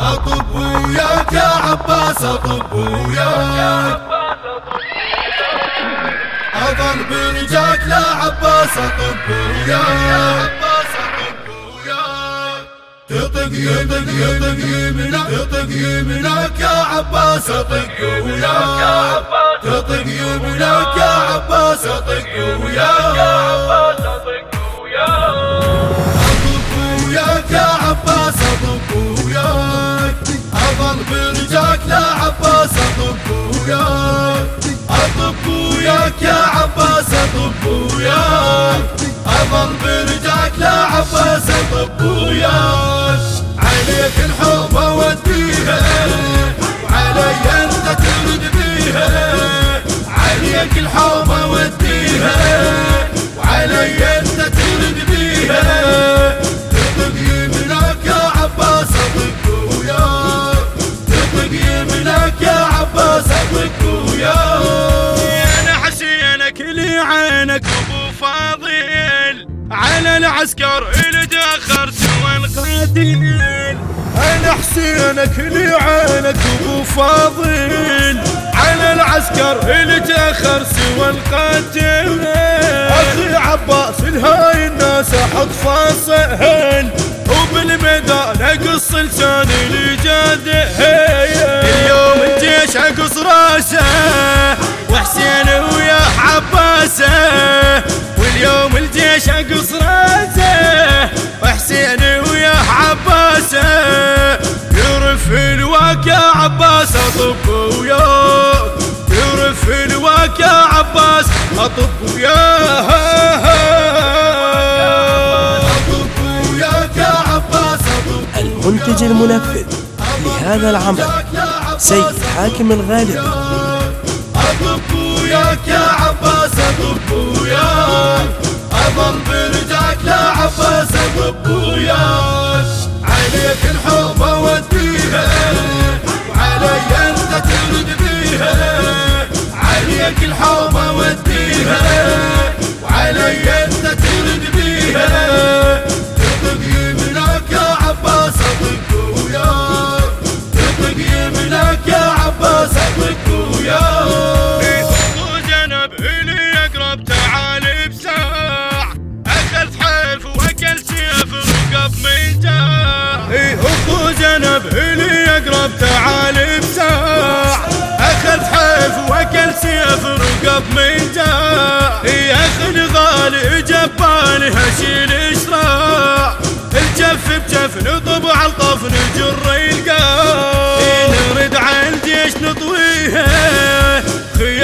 اطب وياك يا عباس اطب وياك اظل برجاك لا عباس اطب وياك تطق يطق يطق يمنك تطق يمنك يا عباس اطق وياك تطق يمنك يا عباس اطق وياك اطب وياك يا عباس وياك عليك الحب أوديها. وعلي أنت ترد بيها عليك الحب أوديها. وعلي أنت ترد بيها تطق يمنك يا عباس اطق وياك. تطق يمنك يا عباس اطق وياك. أنا حسينك لي عينك أبو فاضل. على العسكر حسينك لي عينك ابو فاضل. على العسكر اللي تأخر سوى القتيل أخي عباس الهاي الناس أحط فاصل وبالميدان أقص لساني اللي جاده اليوم الجيش أقص رأسه وحسين ويا عباسه. واليوم الواك يا عباس أطب وياك يرف الواك يا عباس أطب وياك اطب وياك يا عباس اطب المنتج المنفذ لهذا العمل سيد حاكم الغالبي اطب وياك يا عباس اطب وياك اظل برجاك لا عباس اطب وياك عليك الحب اوديها وعلي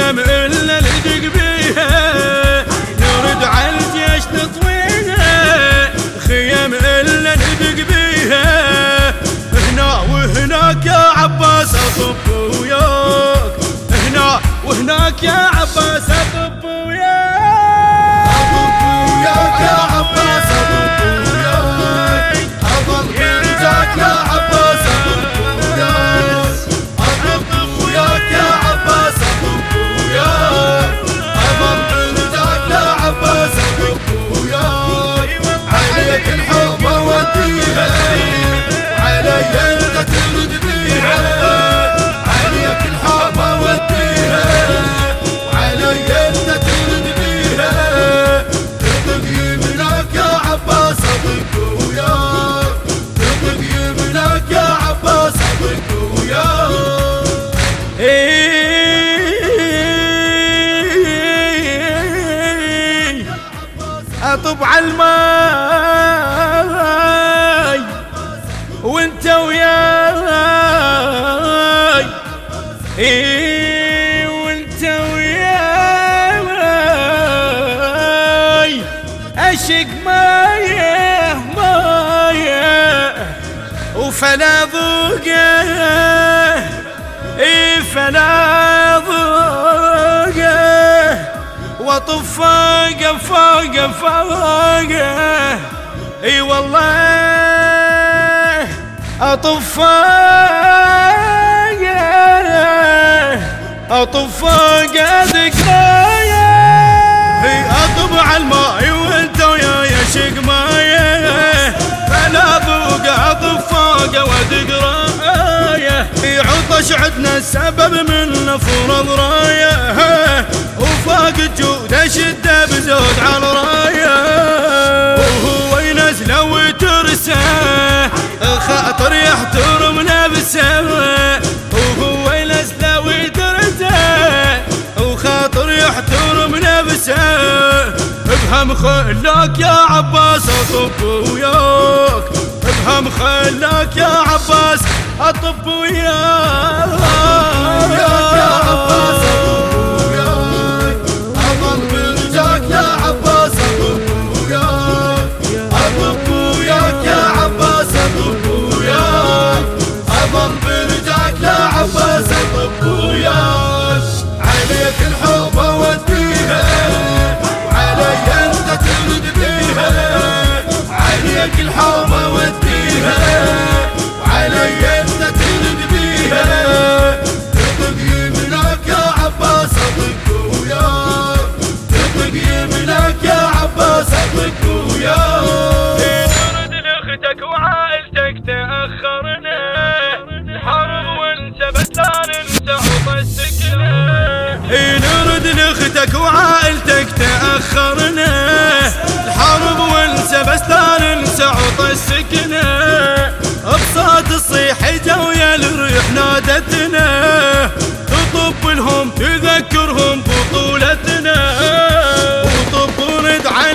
خيام إلا ندق بيها نرد على الجيش نطويها خيام إلا ندق بيها هنا وهناك يا عباس أطب وياك. هنا وهناك يا عباس على الماي وانت وياي. اي وانت وياي. اشق ماية ماية. وفلا ذوقه. اي فلا واطف فوقه فوقه اي والله اطف فوقه اطف فوقه ذكرايه اي اطب على الماي وانت وياي شق مايه فلا ذوق اطف فوقه وذكرايه عباس عدنا السبب من فرض رايه وفاق جوده شده بزود على رأيه. وهو ينزل وترسه خاطر يحترم نفسه وهو ينزل وترسه وخاطر يحترم نفسه افهم خلاك يا عباس أطب وياك. افهم خلاك يا عباس أطب وياك. يا عباس يا عباس أطق وياك نرد لاختك وعائلتك تأخرنا الحرب وانسبت لا ننسى عطى السكنة نرد لاختك وعائلتك تأخرنا.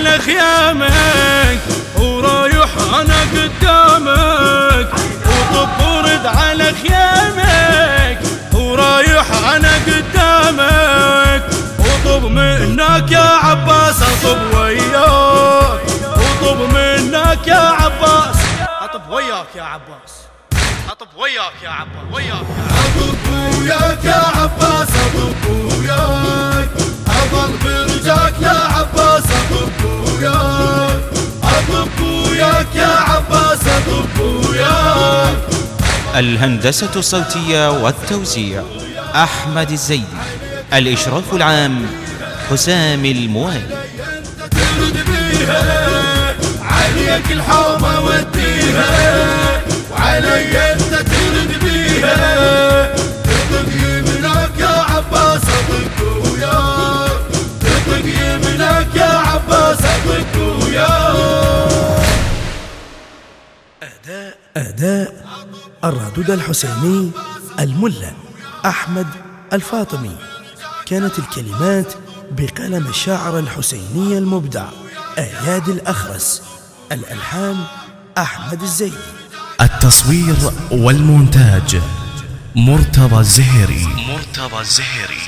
على خيامك ورايح أنا قدامك وطب ورد على خيامك ورايح أنا قدامك وطب منك يا عباس أطب وياك وطب منك يا عباس. أطب وياك يا عباس. أطب وياك يا عباس. وياك أطب وياك يا عباس أطب وياك. أظل برجاك يا عباس أطب وياك أطب وياك يا عباس أطب وياك الهندسة الصوتية والتوزيع أحمد الزيدي الإشراف العام حسام الموالي ترد بيها عليك الحومة وديها. وعلي أداء الرادود الحسيني الملا أحمد الفاطمي. كانت الكلمات بقلم الشاعر الحسيني المبدع أياد الأخرس. الألحان أحمد الزيدي التصوير والمونتاج مرتضى الزهري. مرتضى الزهري.